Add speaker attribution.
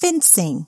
Speaker 1: fencing.